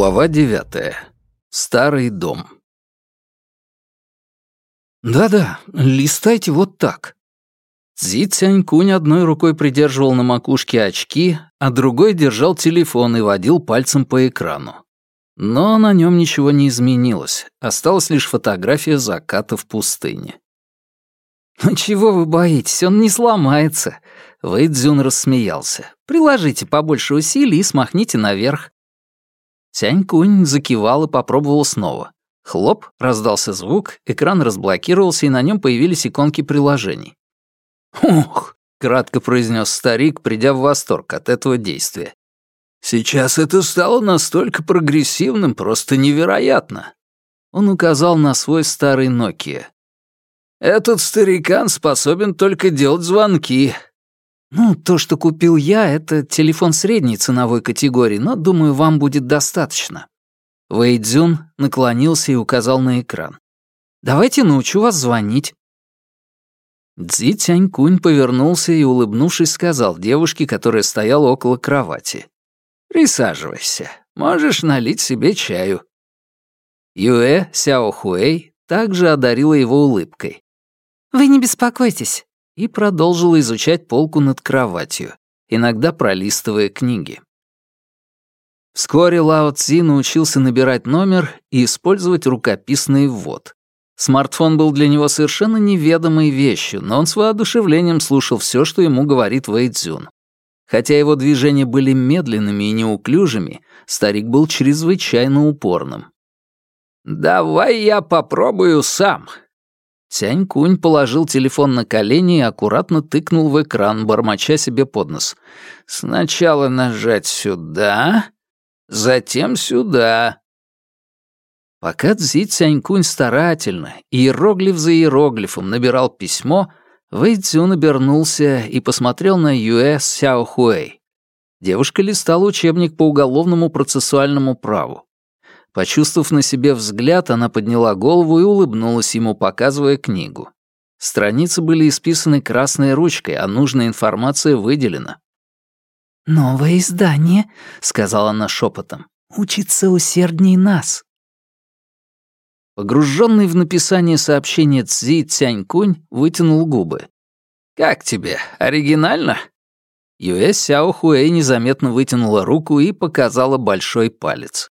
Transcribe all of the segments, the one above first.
Глава девятая. Старый дом. «Да-да, листайте вот так». Цзи Цянькунь одной рукой придерживал на макушке очки, а другой держал телефон и водил пальцем по экрану. Но на нем ничего не изменилось, осталась лишь фотография заката в пустыне. «Ну чего вы боитесь, он не сломается», — Вэйдзюн рассмеялся. «Приложите побольше усилий и смахните наверх. Тянь-кунь закивал и попробовал снова. Хлоп, раздался звук, экран разблокировался, и на нем появились иконки приложений. «Ух!» — кратко произнес старик, придя в восторг от этого действия. «Сейчас это стало настолько прогрессивным, просто невероятно!» Он указал на свой старый Nokia. «Этот старикан способен только делать звонки, «Ну, то, что купил я, это телефон средней ценовой категории, но, думаю, вам будет достаточно». Вэйдзюн наклонился и указал на экран. «Давайте научу вас звонить». Цзи Тянькунь повернулся и, улыбнувшись, сказал девушке, которая стояла около кровати. «Присаживайся. Можешь налить себе чаю». Юэ Сяо Хуэй также одарила его улыбкой. «Вы не беспокойтесь и продолжила изучать полку над кроватью, иногда пролистывая книги. Вскоре Лао Цзи научился набирать номер и использовать рукописный ввод. Смартфон был для него совершенно неведомой вещью, но он с воодушевлением слушал все, что ему говорит Вэй Цзюн. Хотя его движения были медленными и неуклюжими, старик был чрезвычайно упорным. «Давай я попробую сам», Тянь-кунь положил телефон на колени и аккуратно тыкнул в экран, бормоча себе под нос. «Сначала нажать сюда, затем сюда». Пока Цзи Цянькунь старательно, иероглиф за иероглифом набирал письмо, Вэй Цзюн обернулся и посмотрел на Юэ Сяо Хуэй. Девушка листала учебник по уголовному процессуальному праву. Почувствовав на себе взгляд, она подняла голову и улыбнулась ему, показывая книгу. Страницы были исписаны красной ручкой, а нужная информация выделена. «Новое издание», — сказала она шепотом, — «учится усердней нас». Погруженный в написание сообщения Цзи Цянькунь вытянул губы. «Как тебе, оригинально?» Юэ Сяо Хуэй незаметно вытянула руку и показала большой палец.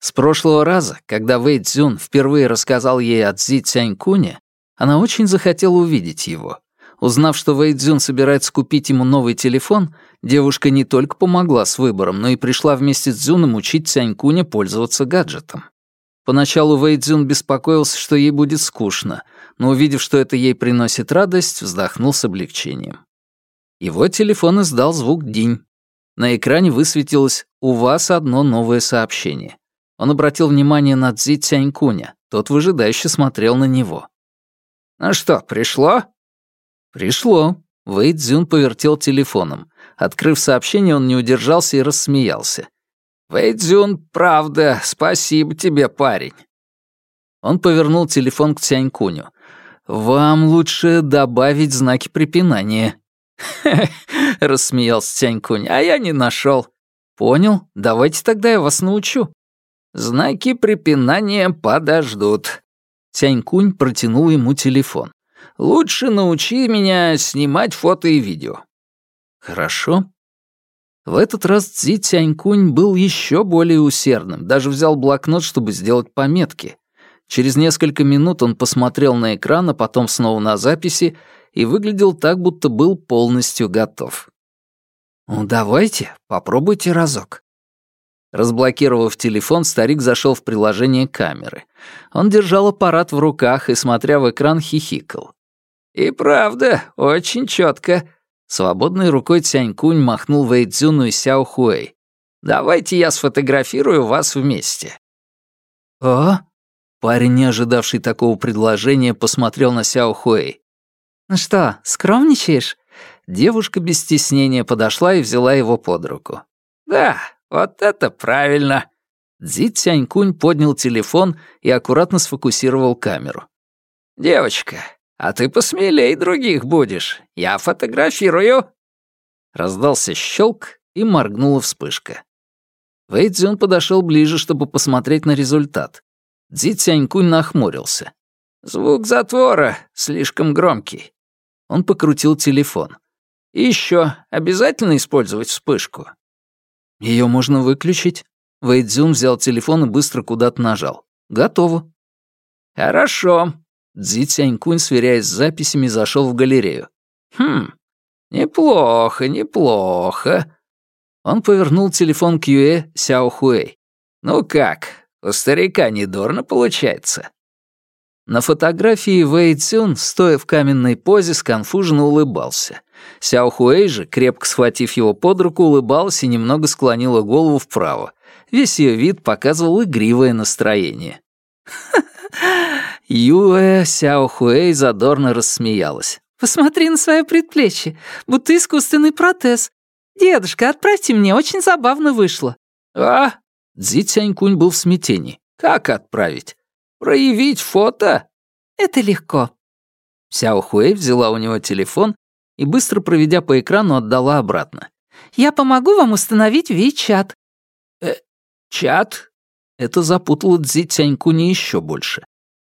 С прошлого раза, когда Вэй Цзюн впервые рассказал ей о Цзи Цянькуне, она очень захотела увидеть его. Узнав, что Вэй Цзюн собирается купить ему новый телефон, девушка не только помогла с выбором, но и пришла вместе с Цзюном учить Цянькуня пользоваться гаджетом. Поначалу Вэй Цзюн беспокоился, что ей будет скучно, но увидев, что это ей приносит радость, вздохнул с облегчением. Его телефон издал звук «динь». На экране высветилось «У вас одно новое сообщение». Он обратил внимание на Цзи Цянькуня. Тот выжидающе смотрел на него. «Ну что, пришло?» «Пришло». Вэй Цзюн повертел телефоном. Открыв сообщение, он не удержался и рассмеялся. «Вэй Цзюн, правда, спасибо тебе, парень». Он повернул телефон к Цянькуню. «Вам лучше добавить знаки препинания». рассмеялся Цянькунь, «а я не нашел. «Понял, давайте тогда я вас научу». Знаки препинания подождут. Тянькунь протянул ему телефон. Лучше научи меня снимать фото и видео. Хорошо. В этот раз Цзи Тянькунь был еще более усердным, даже взял блокнот, чтобы сделать пометки. Через несколько минут он посмотрел на экран, а потом снова на записи и выглядел так, будто был полностью готов. «Ну, давайте, попробуйте разок». Разблокировав телефон, старик зашел в приложение камеры. Он держал аппарат в руках и, смотря в экран, хихикал. «И правда, очень четко. Свободной рукой Цянькунь махнул Вэйцзюну и Сяо Хуэй. «Давайте я сфотографирую вас вместе». «А?» Парень, не ожидавший такого предложения, посмотрел на Сяо Хуэй. «Ну что, скромничаешь?» Девушка без стеснения подошла и взяла его под руку. «Да, «Вот это правильно!» Цзи Цянькунь поднял телефон и аккуратно сфокусировал камеру. «Девочка, а ты посмелей других будешь. Я фотографирую!» Раздался щелк и моргнула вспышка. Вэй Цзюн подошел ближе, чтобы посмотреть на результат. Цзи Цянькунь нахмурился. «Звук затвора слишком громкий». Он покрутил телефон. «И еще обязательно использовать вспышку?» Ее можно выключить». Вэй Цзюн взял телефон и быстро куда-то нажал. «Готово». «Хорошо». Цзи Цянькунь, сверяясь с записями, зашел в галерею. «Хм, неплохо, неплохо». Он повернул телефон к Юэ Сяо Хуэй. «Ну как, у старика недурно получается». На фотографии Вэй Цюн, стоя в каменной позе, сконфуженно улыбался. Сяо Хуэй же, крепко схватив его под руку, улыбалась и немного склонила голову вправо. Весь ее вид показывал игривое настроение. Юэ Сяо Хуэй задорно рассмеялась. «Посмотри на свое предплечье, будто искусственный протез. Дедушка, отправьте мне, очень забавно вышло». «А?» Цзи Цянькунь был в смятении. «Как отправить? Проявить фото?» «Это легко». Сяо Хуэй взяла у него телефон и, быстро проведя по экрану, отдала обратно. «Я помогу вам установить WeChat». «Э, чат?» Это запутало Цзи Цянькуни еще больше.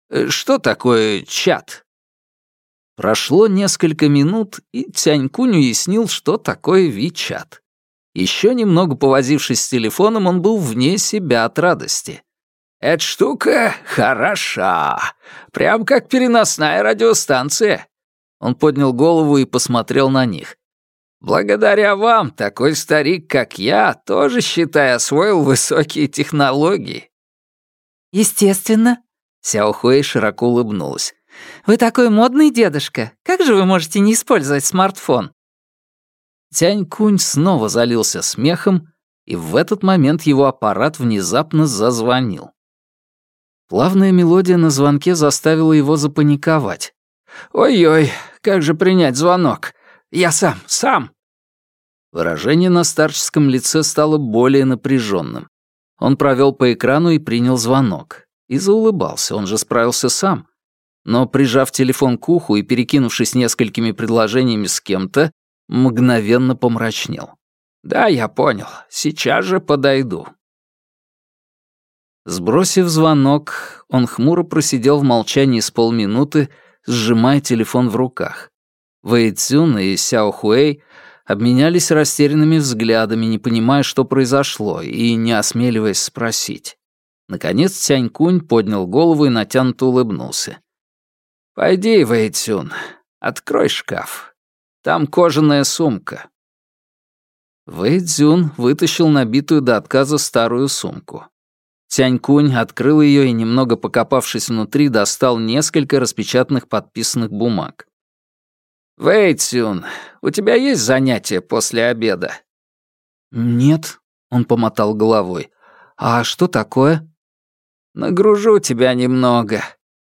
Э, «Что такое чат?» Прошло несколько минут, и Тянькунь уяснил, что такое Вичат. Еще немного повозившись с телефоном, он был вне себя от радости. «Эта штука хороша, прям как переносная радиостанция». Он поднял голову и посмотрел на них. «Благодаря вам такой старик, как я, тоже, считай, освоил высокие технологии». «Естественно», — Сяо Хуэй широко улыбнулась. «Вы такой модный дедушка. Как же вы можете не использовать смартфон?» Тянь Кунь снова залился смехом, и в этот момент его аппарат внезапно зазвонил. Плавная мелодия на звонке заставила его запаниковать. «Ой-ой, как же принять звонок? Я сам, сам!» Выражение на старческом лице стало более напряженным. Он провел по экрану и принял звонок. И заулыбался, он же справился сам. Но, прижав телефон к уху и перекинувшись несколькими предложениями с кем-то, мгновенно помрачнел. «Да, я понял. Сейчас же подойду». Сбросив звонок, он хмуро просидел в молчании с полминуты, сжимая телефон в руках. Вэй Цюн и Сяо Хуэй обменялись растерянными взглядами, не понимая, что произошло, и не осмеливаясь спросить. Наконец Цянь Кунь поднял голову и натянуто улыбнулся. «Пойди, Вэй Цюн, открой шкаф. Там кожаная сумка». Вэй Цзюн вытащил набитую до отказа старую сумку. Тянь-Кунь открыл ее и, немного покопавшись внутри, достал несколько распечатанных подписанных бумаг. «Вэй Цюн, у тебя есть занятия после обеда?» «Нет», — он помотал головой. «А что такое?» «Нагружу тебя немного».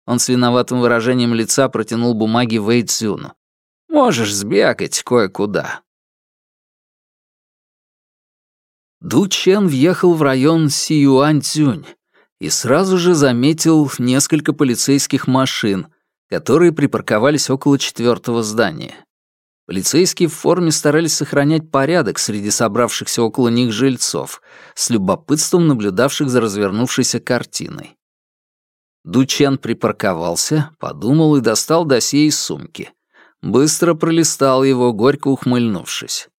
Он с виноватым выражением лица протянул бумаги Вэй Цюну. «Можешь сбегать кое-куда». Ду Чен въехал в район Сиюань-Цюнь и сразу же заметил несколько полицейских машин — которые припарковались около четвертого здания. Полицейские в форме старались сохранять порядок среди собравшихся около них жильцов, с любопытством наблюдавших за развернувшейся картиной. Дучен припарковался, подумал и достал досье из сумки. Быстро пролистал его, горько ухмыльнувшись.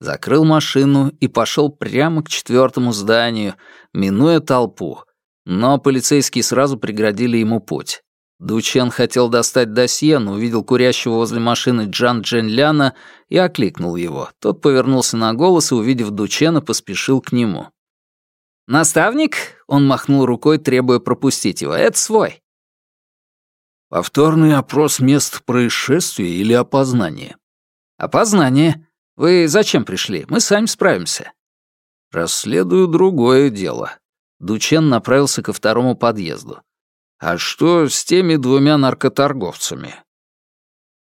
Закрыл машину и пошел прямо к четвертому зданию, минуя толпу. Но полицейские сразу преградили ему путь. Дучен хотел достать досье, но увидел курящего возле машины Джан Дженляна и окликнул его. Тот повернулся на голос и, увидев Дучена, поспешил к нему. «Наставник?» — он махнул рукой, требуя пропустить его. «Это свой». «Повторный опрос мест происшествия или опознание?» «Опознание. Вы зачем пришли? Мы сами справимся». «Расследую другое дело». Дучен направился ко второму подъезду. А что с теми двумя наркоторговцами?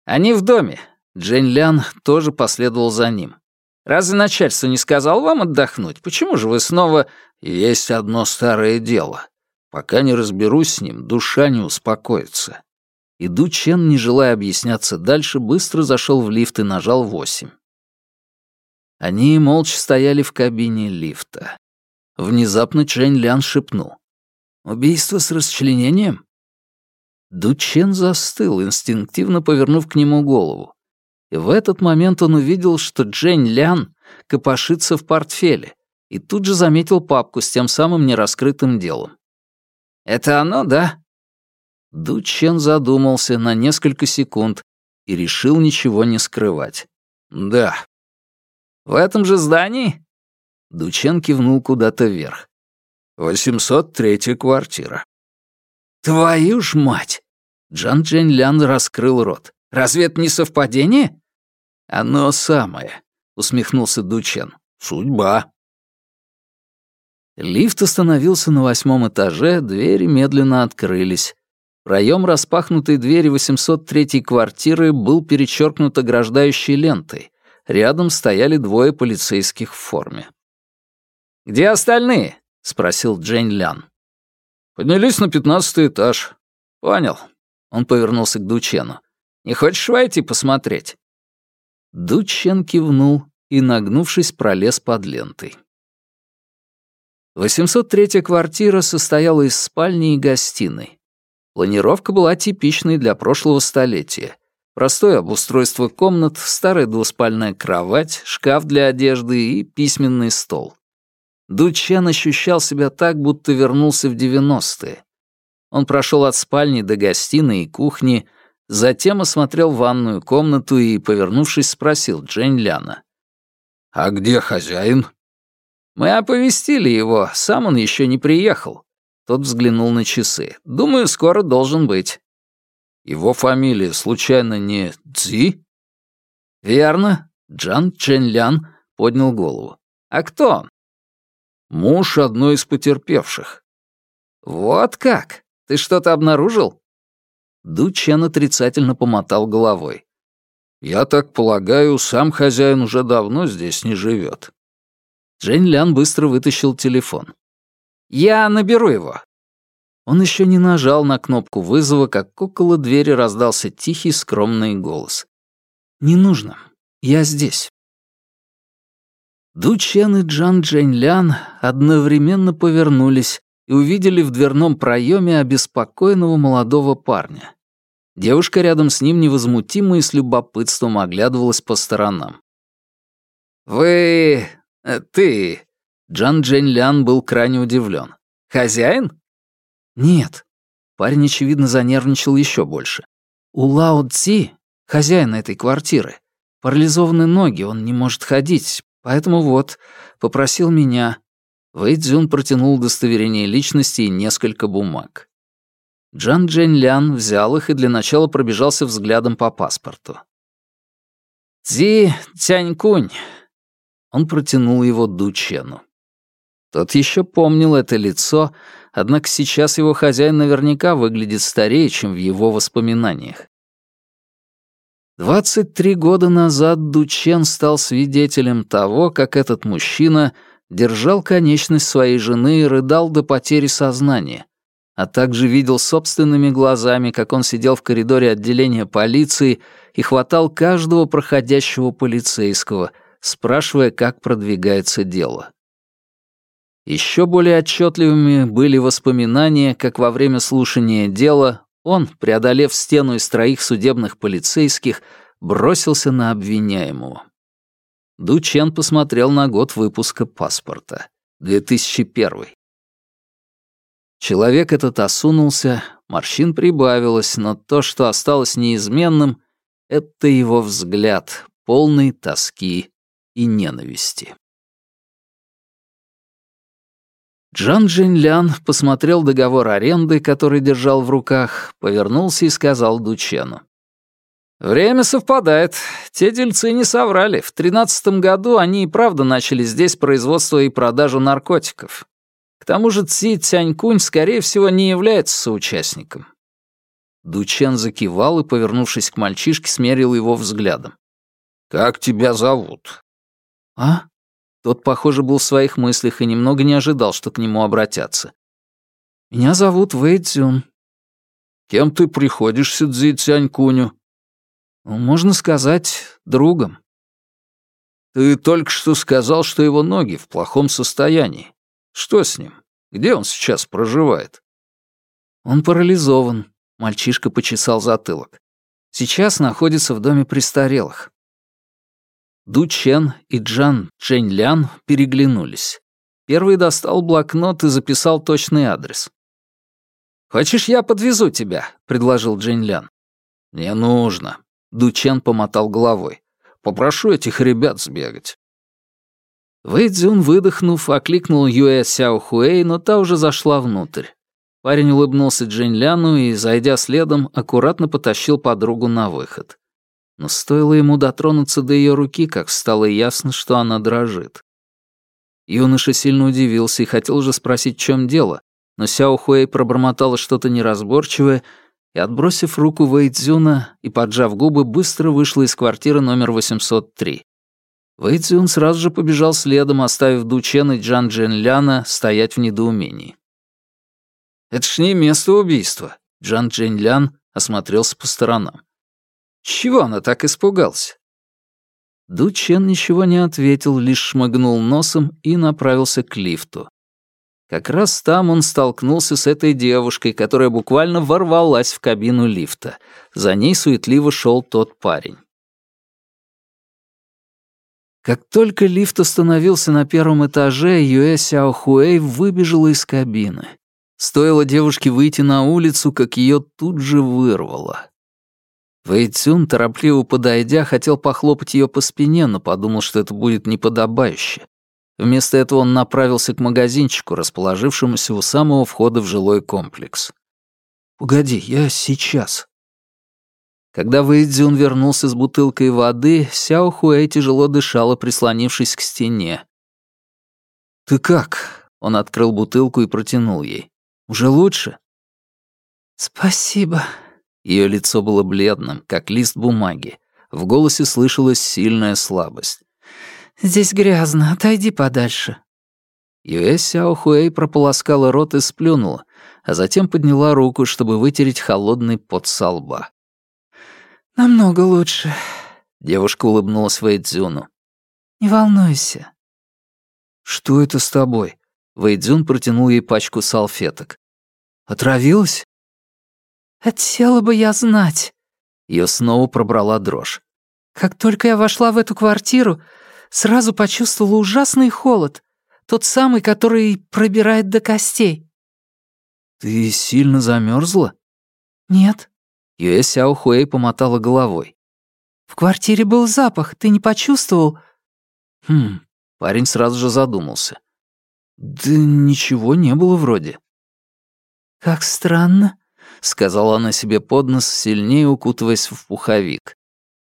Они в доме. Джейн Лян тоже последовал за ним. Разве начальство не сказал вам отдохнуть? Почему же вы снова... Есть одно старое дело. Пока не разберусь с ним, душа не успокоится. И Ду Чен, не желая объясняться дальше, быстро зашел в лифт и нажал восемь. Они молча стояли в кабине лифта. Внезапно Чэнь Лян шепнул. «Убийство с расчленением?» Дучен застыл, инстинктивно повернув к нему голову. И в этот момент он увидел, что Джень Лян копошится в портфеле, и тут же заметил папку с тем самым нераскрытым делом. «Это оно, да?» Дучен задумался на несколько секунд и решил ничего не скрывать. «Да». «В этом же здании?» Дучен кивнул куда-то вверх. «Восемьсот третья квартира». «Твою ж мать!» Джан Джень Лян раскрыл рот. «Разве это не совпадение?» «Оно самое», — усмехнулся Дучен. «Судьба». Лифт остановился на восьмом этаже, двери медленно открылись. Проем распахнутой двери 803-й квартиры был перечеркнут ограждающей лентой. Рядом стояли двое полицейских в форме. «Где остальные?» — спросил Джейн Лян. «Поднялись на пятнадцатый этаж». «Понял». Он повернулся к Дучену. «Не хочешь войти посмотреть?» Дучен кивнул и, нагнувшись, пролез под лентой. 803-я квартира состояла из спальни и гостиной. Планировка была типичной для прошлого столетия. Простое обустройство комнат, старая двуспальная кровать, шкаф для одежды и письменный стол. Дучен ощущал себя так, будто вернулся в 90-е. Он прошел от спальни до гостиной и кухни, затем осмотрел ванную комнату и, повернувшись, спросил Джень Ляна. «А где хозяин?» «Мы оповестили его, сам он еще не приехал». Тот взглянул на часы. «Думаю, скоро должен быть». «Его фамилия, случайно, не Цзи?» «Верно». Джан Чен Лян поднял голову. «А кто он?» Муж одной из потерпевших. Вот как? Ты что-то обнаружил? Ду Чен отрицательно помотал головой. Я так полагаю, сам хозяин уже давно здесь не живет. Джень Лян быстро вытащил телефон. Я наберу его. Он еще не нажал на кнопку вызова, как около двери раздался тихий скромный голос. «Не нужно. Я здесь». Ду Чен и Джан Джэньлян одновременно повернулись и увидели в дверном проеме обеспокоенного молодого парня. Девушка рядом с ним невозмутимо и с любопытством оглядывалась по сторонам. «Вы... Ты...» Джан Джэньлян был крайне удивлен. «Хозяин?» «Нет». Парень, очевидно, занервничал еще больше. «У Лао Ци, хозяина этой квартиры, парализованы ноги, он не может ходить, Поэтому вот, попросил меня. Вэй Цзюн протянул удостоверение личности и несколько бумаг. Джан Джен Лян взял их и для начала пробежался взглядом по паспорту. «Цзи Цянькунь». Он протянул его Ду Чену. Тот еще помнил это лицо, однако сейчас его хозяин наверняка выглядит старее, чем в его воспоминаниях. 23 года назад Дучен стал свидетелем того, как этот мужчина держал конечность своей жены и рыдал до потери сознания, а также видел собственными глазами, как он сидел в коридоре отделения полиции и хватал каждого проходящего полицейского, спрашивая, как продвигается дело. Еще более отчетливыми были воспоминания, как во время слушания дела он, преодолев стену из троих судебных полицейских, бросился на обвиняемого. Ду Чен посмотрел на год выпуска паспорта. 2001. Человек этот осунулся, морщин прибавилось, но то, что осталось неизменным, — это его взгляд, полный тоски и ненависти. Джан Джинлян посмотрел договор аренды, который держал в руках, повернулся и сказал Дучену. «Время совпадает. Те дельцы не соврали. В тринадцатом году они и правда начали здесь производство и продажу наркотиков. К тому же Ци Цянькунь, скорее всего, не является соучастником». Дучен закивал и, повернувшись к мальчишке, смерил его взглядом. «Как тебя зовут?» «А?» Тот, похоже, был в своих мыслях и немного не ожидал, что к нему обратятся. «Меня зовут Вэй Цзюн». «Кем ты приходишься Цзи Цянькуню?» «Можно сказать, другом». «Ты только что сказал, что его ноги в плохом состоянии. Что с ним? Где он сейчас проживает?» «Он парализован», — мальчишка почесал затылок. «Сейчас находится в доме престарелых». Ду Чен и Джан Чэнь Лян переглянулись. Первый достал блокнот и записал точный адрес. «Хочешь, я подвезу тебя?» — предложил Джень Лян. «Не нужно», — Ду Чен помотал головой. «Попрошу этих ребят сбегать». Вэй Цзюн, выдохнув, окликнул Юэ Сяо Хуэй, но та уже зашла внутрь. Парень улыбнулся Джень Ляну и, зайдя следом, аккуратно потащил подругу на выход. Но стоило ему дотронуться до ее руки, как стало ясно, что она дрожит. Юноша сильно удивился и хотел уже спросить, в чем дело, но Сяо Хуэй пробормотала что-то неразборчивое и, отбросив руку Вэйдзюна и поджав губы, быстро вышла из квартиры номер 803. Вэйдзюн сразу же побежал следом, оставив Ду Чен и Джан Джен Ляна стоять в недоумении. «Это ж не место убийства», — Джан Джен Лян осмотрелся по сторонам. «Чего она так испугалась?» Ду Чен ничего не ответил, лишь шмыгнул носом и направился к лифту. Как раз там он столкнулся с этой девушкой, которая буквально ворвалась в кабину лифта. За ней суетливо шел тот парень. Как только лифт остановился на первом этаже, Юэ Сяо Хуэй выбежала из кабины. Стоило девушке выйти на улицу, как ее тут же вырвало. Вэйцюн, торопливо подойдя, хотел похлопать ее по спине, но подумал, что это будет неподобающе. Вместо этого он направился к магазинчику, расположившемуся у самого входа в жилой комплекс. «Погоди, я сейчас». Когда Вэйдзюн вернулся с бутылкой воды, Сяо Хуэй тяжело дышала, прислонившись к стене. «Ты как?» — он открыл бутылку и протянул ей. «Уже лучше?» «Спасибо», ее лицо было бледным, как лист бумаги. В голосе слышалась сильная слабость. «Здесь грязно, отойди подальше». Юэ Сяо Хуэй прополоскала рот и сплюнула, а затем подняла руку, чтобы вытереть холодный пот со лба. «Намного лучше», — девушка улыбнулась Вэйдзюну. «Не волнуйся». «Что это с тобой?» Вэйдзюн протянул ей пачку салфеток. «Отравилась?» «Хотела бы я знать». Ее снова пробрала дрожь. «Как только я вошла в эту квартиру, сразу почувствовала ужасный холод. Тот самый, который пробирает до костей». «Ты сильно замерзла? «Нет». Юэ Сяо Хуэй помотала головой. «В квартире был запах, ты не почувствовал?» «Хм...» Парень сразу же задумался. «Да ничего не было вроде». «Как странно», — сказала она себе под нос, сильнее укутываясь в пуховик.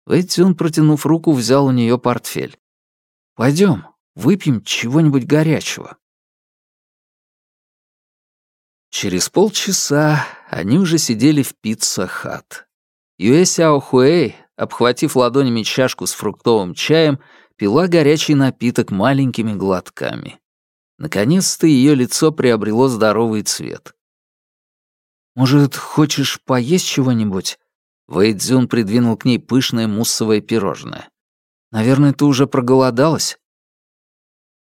Вэйцюн, протянув руку, взял у нее портфель. Пойдем, выпьем чего-нибудь горячего». Через полчаса они уже сидели в Pizza Hut. Юэ Сяо Хуэй, обхватив ладонями чашку с фруктовым чаем, пила горячий напиток маленькими глотками. Наконец-то ее лицо приобрело здоровый цвет. «Может, хочешь поесть чего-нибудь?» Вэйдзюн придвинул к ней пышное муссовое пирожное. «Наверное, ты уже проголодалась?»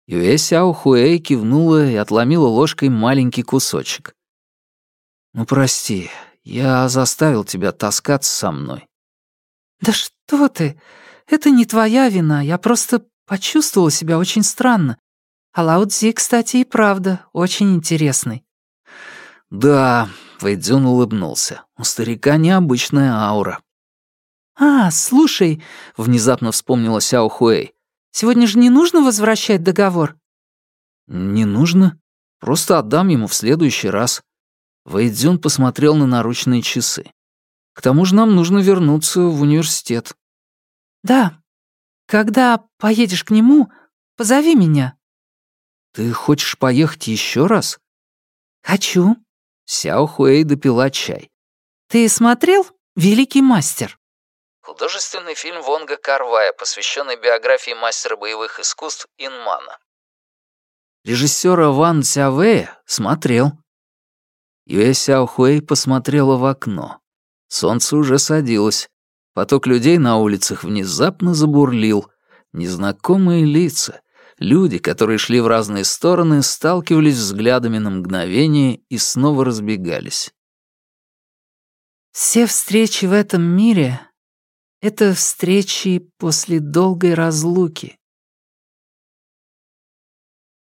Юэ Сяо Хуэй кивнула и отломила ложкой маленький кусочек. «Ну, прости, я заставил тебя таскаться со мной». «Да что ты! Это не твоя вина, я просто почувствовала себя очень странно. А Лао Цзи, кстати, и правда очень интересный». «Да, Вэйдзюн улыбнулся. У старика необычная аура. «А, слушай», — внезапно вспомнила Сяо Хуэй, «сегодня же не нужно возвращать договор?» «Не нужно. Просто отдам ему в следующий раз». Вэйдзюн посмотрел на наручные часы. «К тому же нам нужно вернуться в университет». «Да. Когда поедешь к нему, позови меня». «Ты хочешь поехать еще раз?» «Хочу», Сяо Хуэй допила чай. «Ты смотрел «Великий мастер»?» Художественный фильм Вонга Карвая, посвященный биографии мастера боевых искусств Инмана. Режиссера Ван Цявэя смотрел. Юэ Сяо Хуэй посмотрела в окно. Солнце уже садилось. Поток людей на улицах внезапно забурлил. Незнакомые лица, Люди, которые шли в разные стороны, сталкивались взглядами на мгновение и снова разбегались. «Все встречи в этом мире — это встречи после долгой разлуки»,